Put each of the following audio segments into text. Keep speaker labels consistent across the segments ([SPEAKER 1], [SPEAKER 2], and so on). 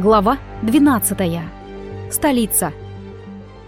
[SPEAKER 1] Глава 12. Столица.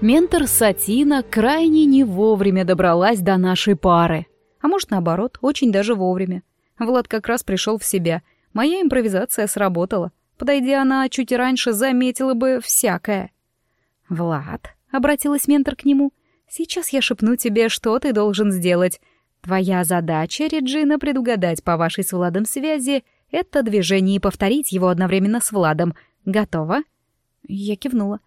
[SPEAKER 1] Ментор Сатина крайне не вовремя добралась до нашей пары. А может, наоборот, очень даже вовремя. Влад как раз пришел в себя. Моя импровизация сработала. Подойдя она чуть раньше, заметила бы всякое. «Влад», — обратилась ментор к нему, — «сейчас я шепну тебе, что ты должен сделать. Твоя задача, Реджина, предугадать по вашей с Владом связи это движение и повторить его одновременно с Владом — «Готово?» Я кивнула.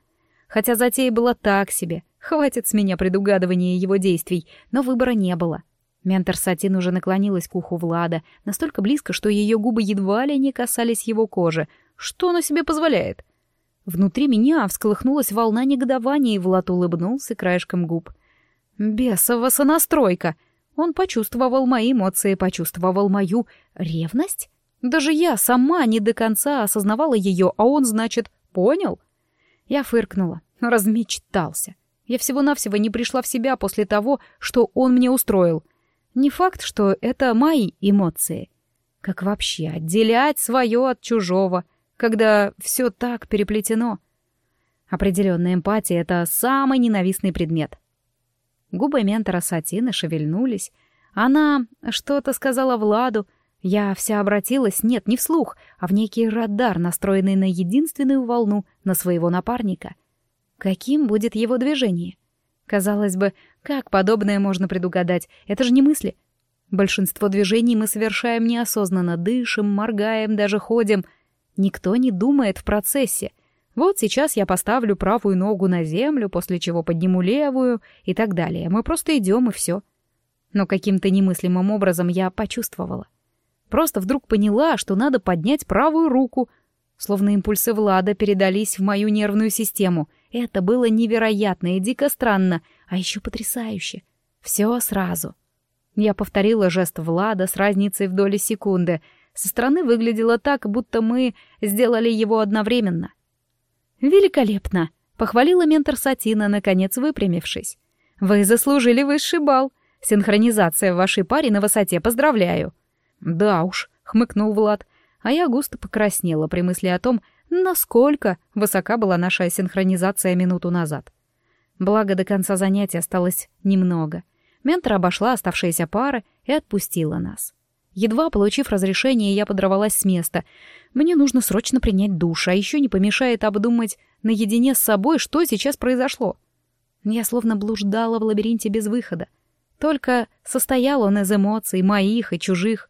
[SPEAKER 1] Хотя затея была так себе. Хватит с меня предугадывания его действий, но выбора не было. Ментор Сатин уже наклонилась к уху Влада, настолько близко, что ее губы едва ли не касались его кожи. Что она себе позволяет? Внутри меня всколыхнулась волна негодования, и Влад улыбнулся краешком губ. «Бесова сонастройка!» Он почувствовал мои эмоции, почувствовал мою ревность. Даже я сама не до конца осознавала ее, а он, значит, понял? Я фыркнула, размечтался. Я всего-навсего не пришла в себя после того, что он мне устроил. Не факт, что это мои эмоции. Как вообще отделять свое от чужого, когда все так переплетено? Определенная эмпатия — это самый ненавистный предмет. Губы ментора Сатины шевельнулись. Она что-то сказала Владу, я вся обратилась, нет, не вслух, а в некий радар, настроенный на единственную волну, на своего напарника. Каким будет его движение? Казалось бы, как подобное можно предугадать? Это же не мысли. Большинство движений мы совершаем неосознанно, дышим, моргаем, даже ходим. Никто не думает в процессе. Вот сейчас я поставлю правую ногу на землю, после чего подниму левую и так далее. Мы просто идем и все. Но каким-то немыслимым образом я почувствовала. Просто вдруг поняла, что надо поднять правую руку. Словно импульсы Влада передались в мою нервную систему. Это было невероятно и дико странно, а еще потрясающе. Все сразу. Я повторила жест Влада с разницей в доли секунды. Со стороны выглядело так, будто мы сделали его одновременно. «Великолепно!» — похвалила ментор Сатина, наконец выпрямившись. «Вы заслужили высший балл. Синхронизация в вашей паре на высоте, поздравляю!» «Да уж», — хмыкнул Влад, а я густо покраснела при мысли о том, насколько высока была наша синхронизация минуту назад. Благо, до конца занятия осталось немного. Ментор обошла оставшиеся пары и отпустила нас. Едва получив разрешение, я подорвалась с места. Мне нужно срочно принять душ, а еще не помешает обдумать наедине с собой, что сейчас произошло. Я словно блуждала в лабиринте без выхода. Только состоял он из эмоций, моих и чужих.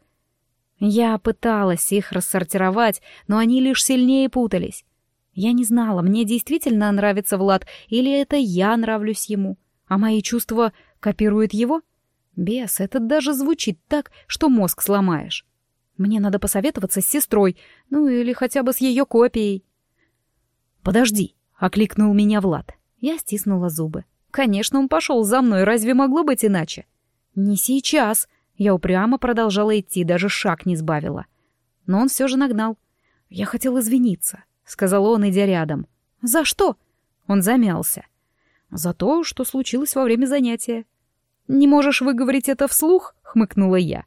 [SPEAKER 1] Я пыталась их рассортировать, но они лишь сильнее путались. Я не знала, мне действительно нравится Влад, или это я нравлюсь ему, а мои чувства копируют его? Бес, это даже звучит так, что мозг сломаешь. Мне надо посоветоваться с сестрой, ну или хотя бы с ее копией. «Подожди», — окликнул меня Влад. Я стиснула зубы. Конечно, он пошел за мной, разве могло быть иначе? «Не сейчас», я упрямо продолжала идти, даже шаг не сбавила. Но он все же нагнал. «Я хотел извиниться», — сказал он, идя рядом. «За что?» Он замялся. «За то, что случилось во время занятия». «Не можешь выговорить это вслух?» — хмыкнула я.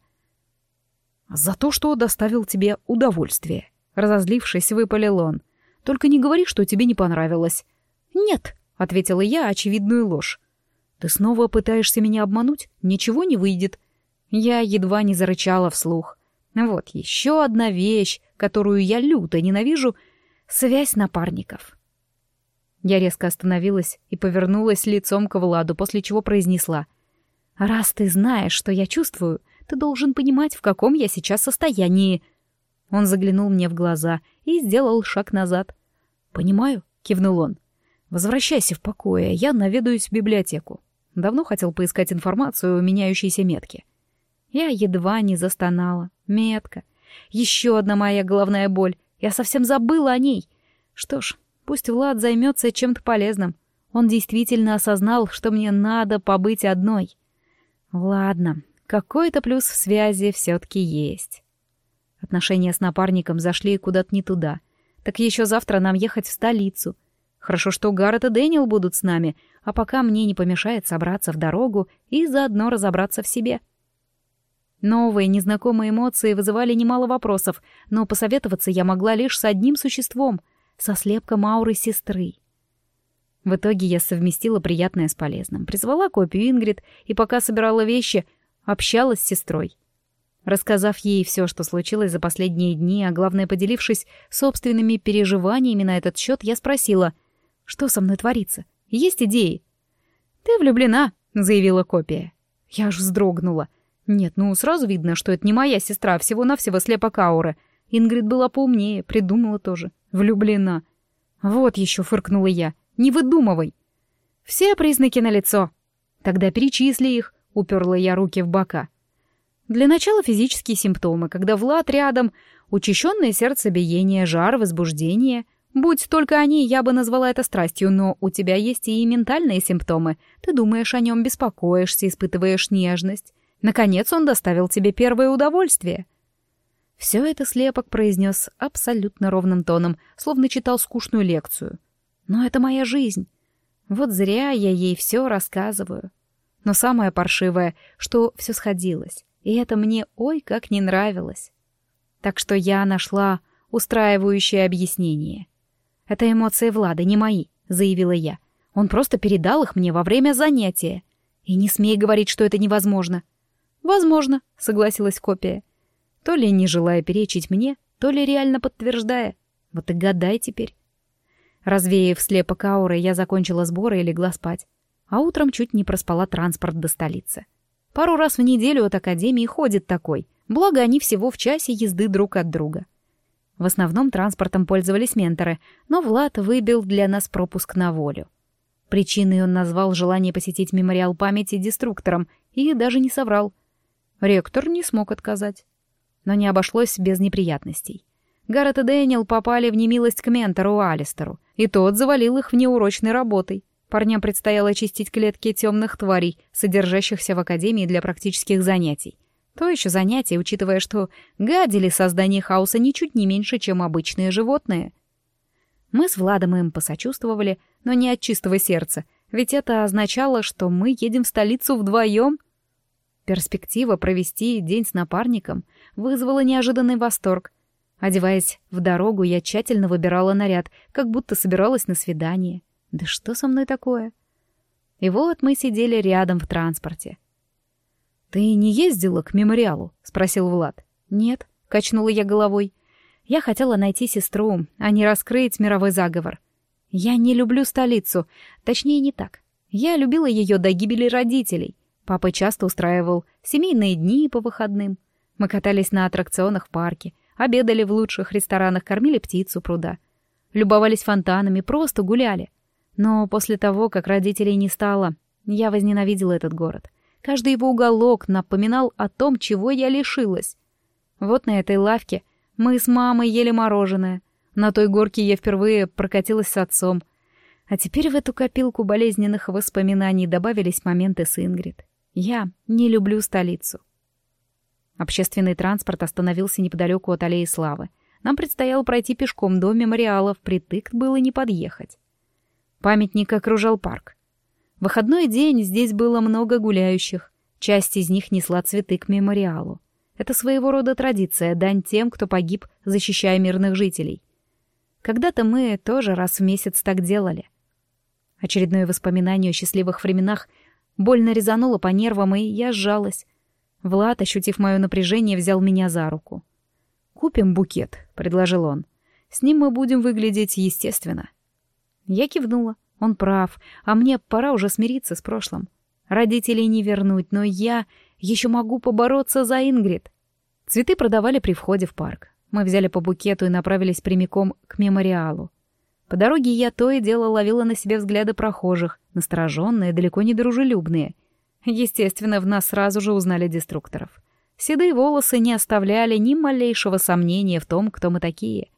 [SPEAKER 1] «За то, что доставил тебе удовольствие», — разозлившись, выпалил он. «Только не говори, что тебе не понравилось». «Нет», — ответила я очевидную ложь. «Ты снова пытаешься меня обмануть? Ничего не выйдет. Я едва не зарычала вслух. Вот еще одна вещь, которую я люто ненавижу — связь напарников. Я резко остановилась и повернулась лицом к Владу, после чего произнесла. «Раз ты знаешь, что я чувствую, ты должен понимать, в каком я сейчас состоянии». Он заглянул мне в глаза и сделал шаг назад. «Понимаю», — кивнул он. «Возвращайся в покое, я наведаюсь в библиотеку. Давно хотел поискать информацию о меняющейся метке». Я едва не застонала. Метка. Еще одна моя головная боль. Я совсем забыла о ней. Что ж, пусть Влад займется чем-то полезным. Он действительно осознал, что мне надо побыть одной. Ладно, какой-то плюс в связи все-таки есть. Отношения с напарником зашли куда-то не туда. Так еще завтра нам ехать в столицу. Хорошо, что Гаррет и Дэниел будут с нами, а пока мне не помешает собраться в дорогу и заодно разобраться в себе. — Новые, незнакомые эмоции вызывали немало вопросов, но посоветоваться я могла лишь с одним существом. со слепком ауры сестры. В итоге я совместила приятное с полезным, призвала копию Ингрид и пока собирала вещи, общалась с сестрой. Рассказав ей все, что случилось за последние дни, а главное, поделившись собственными переживаниями на этот счет, я спросила, что со мной творится? Есть идеи? «Ты влюблена», — заявила копия. Я аж вздрогнула. Нет, ну сразу видно, что это не моя сестра, а всего-навсего слепок ауры. Ингрид была поумнее, придумала тоже. Влюблена. Вот еще фыркнула я. Не выдумывай. Все признаки налицо. Тогда перечисли их, уперла я руки в бока. Для начала физические симптомы, когда Влад рядом, учащенное сердцебиение, жар, возбуждение — Будь только они, я бы назвала это страстью, но у тебя есть и ментальные симптомы. Ты думаешь о нем, беспокоишься, испытываешь нежность. Наконец он доставил тебе первое удовольствие. Все это слепок произнес абсолютно ровным тоном, словно читал скучную лекцию. Но это моя жизнь. Вот зря я ей все рассказываю. Но самое паршивое, что все сходилось, и это мне ой как не нравилось. Так что я нашла устраивающее объяснение — «Это эмоции Влада, не мои», — заявила я. «Он просто передал их мне во время занятия. И не смей говорить, что это невозможно». «Возможно», — согласилась копия. То ли не желая перечить мне, то ли реально подтверждая. Вот и гадай теперь. Развеяв слепок ауры, я закончила сборы и легла спать. А утром чуть не проспала транспорт до столицы. Пару раз в неделю от академии ходит такой, благо они всего в часе езды друг от друга. В основном транспортом пользовались менторы, но Влад выбил для нас пропуск на волю. Причиной он назвал желание посетить мемориал памяти деструктором и даже не соврал. Ректор не смог отказать. Но не обошлось без неприятностей. Гаррет и Дэниел попали в немилость к ментору Алистеру, и тот завалил их внеурочной работой. Парням предстояло очистить клетки темных тварей, содержащихся в Академии для практических занятий. То еще занятие, учитывая, что гадили создание хаоса ничуть не меньше, чем обычные животные. Мы с Владом им посочувствовали, но не от чистого сердца, ведь это означало, что мы едем в столицу вдвоем. Перспектива провести день с напарником вызвала неожиданный восторг. Одеваясь в дорогу, я тщательно выбирала наряд, как будто собиралась на свидание. Да что со мной такое? И вот мы сидели рядом в транспорте. «Ты не ездила к мемориалу?» — спросил Влад. «Нет», — качнула я головой. «Я хотела найти сестру, а не раскрыть мировой заговор. Я не люблю столицу, точнее, не так. Я любила ее до гибели родителей. Папа часто устраивал семейные дни по выходным. Мы катались на аттракционах в парке, обедали в лучших ресторанах, кормили птицу пруда. Любовались фонтанами, просто гуляли. Но после того, как родителей не стало, я возненавидела этот город. Каждый его уголок напоминал о том, чего я лишилась. Вот на этой лавке мы с мамой ели мороженое. На той горке я впервые прокатилась с отцом. А теперь в эту копилку болезненных воспоминаний добавились моменты с Ингрид. Я не люблю столицу. Общественный транспорт остановился неподалеку от аллеи Славы. Нам предстояло пройти пешком до мемориала, впритык было не подъехать. Памятник окружал парк. В выходной день здесь было много гуляющих. Часть из них несла цветы к мемориалу. Это своего рода традиция, дань тем, кто погиб, защищая мирных жителей. Когда-то мы тоже раз в месяц так делали. Очередное воспоминание о счастливых временах больно резануло по нервам, и я сжалась. Влад, ощутив мое напряжение, взял меня за руку. «Купим букет», — предложил он. «С ним мы будем выглядеть естественно». Я кивнула. Он прав, а мне пора уже смириться с прошлым. Родителей не вернуть, но я еще могу побороться за Ингрид. Цветы продавали при входе в парк. Мы взяли по букету и направились прямиком к мемориалу. По дороге я то и дело ловила на себе взгляды прохожих, настороженные, далеко не дружелюбные. Естественно, в нас сразу же узнали деструкторов. Седые волосы не оставляли ни малейшего сомнения в том, кто мы такие.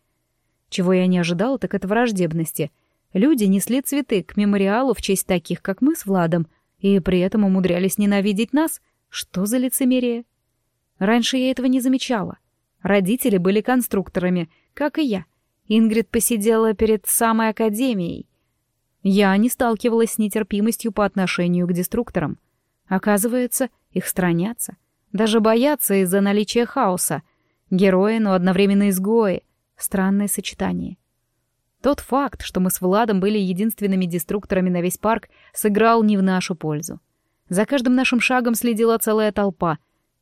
[SPEAKER 1] Чего я не ожидала, так это враждебности — Люди несли цветы к мемориалу в честь таких, как мы с Владом, и при этом умудрялись ненавидеть нас. Что за лицемерие? Раньше я этого не замечала. Родители были конструкторами, как и я. Ингрид посидела перед самой академией. Я не сталкивалась с нетерпимостью по отношению к деструкторам. Оказывается, их странятся. Даже боятся из-за наличия хаоса. Герои, но одновременно изгои. Странное сочетание. Тот факт, что мы с Владом были единственными деструкторами на весь парк, сыграл не в нашу пользу. За каждым нашим шагом следила целая толпа.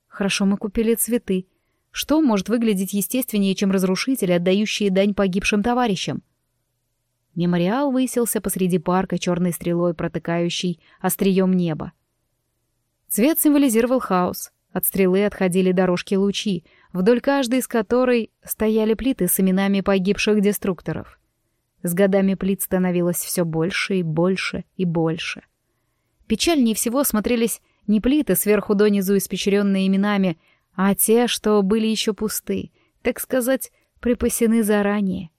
[SPEAKER 1] Хорошо мы купили цветы. Что может выглядеть естественнее, чем разрушители, отдающие дань погибшим товарищам? Мемориал высился посреди парка черной стрелой, протыкающей острием неба. Цвет символизировал хаос. От стрелы отходили дорожки лучи, вдоль каждой из которой стояли плиты с именами погибших деструкторов. С годами плит становилось все больше и больше и больше. Печальнее всего смотрелись не плиты сверху донизу испечренные именами, а те, что были еще пусты, так сказать, припасены заранее.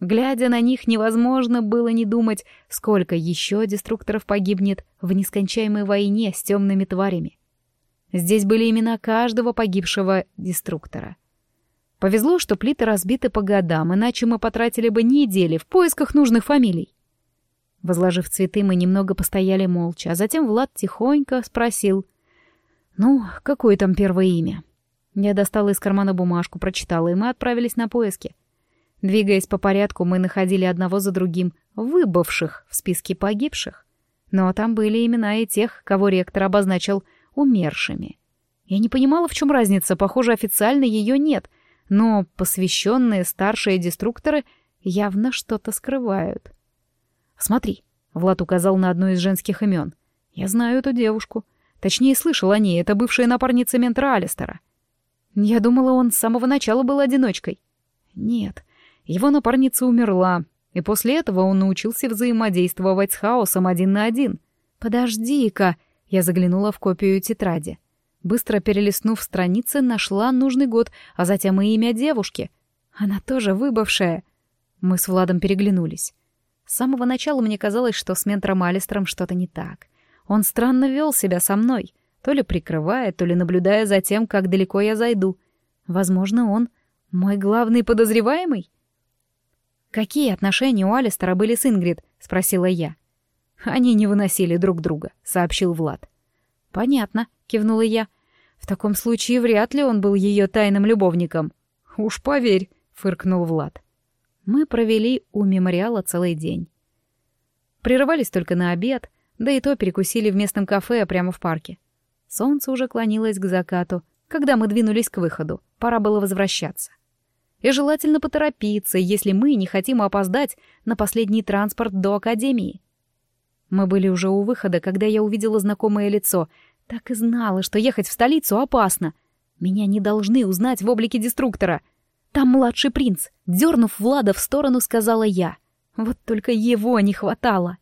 [SPEAKER 1] Глядя на них, невозможно было не думать, сколько еще деструкторов погибнет в нескончаемой войне с темными тварями. Здесь были имена каждого погибшего деструктора. Повезло, что плиты разбиты по годам, иначе мы потратили бы недели в поисках нужных фамилий. Возложив цветы, мы немного постояли молча, а затем Влад тихонько спросил. «Ну, какое там первое имя?» Я достала из кармана бумажку, прочитала, и мы отправились на поиски. Двигаясь по порядку, мы находили одного за другим выбывших в списке погибших. Но там были имена и тех, кого ректор обозначил умершими. Я не понимала, в чем разница, похоже, официально ее нет, но посвященные старшие деструкторы явно что-то скрывают. «Смотри», — Влад указал на одно из женских имен. «Я знаю эту девушку. Точнее, слышал о ней, это бывшая напарница ментора Алистера. Я думала, он с самого начала был одиночкой. Нет, его напарница умерла, и после этого он научился взаимодействовать с хаосом один на один. «Подожди-ка!» — я заглянула в копию тетради. Быстро перелистнув страницы, нашла нужный год, а затем и имя девушки. Она тоже выбывшая. Мы с Владом переглянулись. С самого начала мне казалось, что с ментором Алистером что-то не так. Он странно вел себя со мной, то ли прикрывая, то ли наблюдая за тем, как далеко я зайду. Возможно, он мой главный подозреваемый? «Какие отношения у Алистера были с Ингрид?» — спросила я. «Они не выносили друг друга», — сообщил Влад. «Понятно», — кивнула я. «В таком случае вряд ли он был ее тайным любовником». «Уж поверь», — фыркнул Влад. Мы провели у мемориала целый день. Прерывались только на обед, да и то перекусили в местном кафе прямо в парке. Солнце уже клонилось к закату, когда мы двинулись к выходу. Пора было возвращаться. И желательно поторопиться, если мы не хотим опоздать на последний транспорт до Академии. Мы были уже у выхода, когда я увидела знакомое лицо. Так и знала, что ехать в столицу опасно. Меня не должны узнать в облике деструктора. Там младший принц. Дернув Влада в сторону, сказала я. Вот только его не хватало.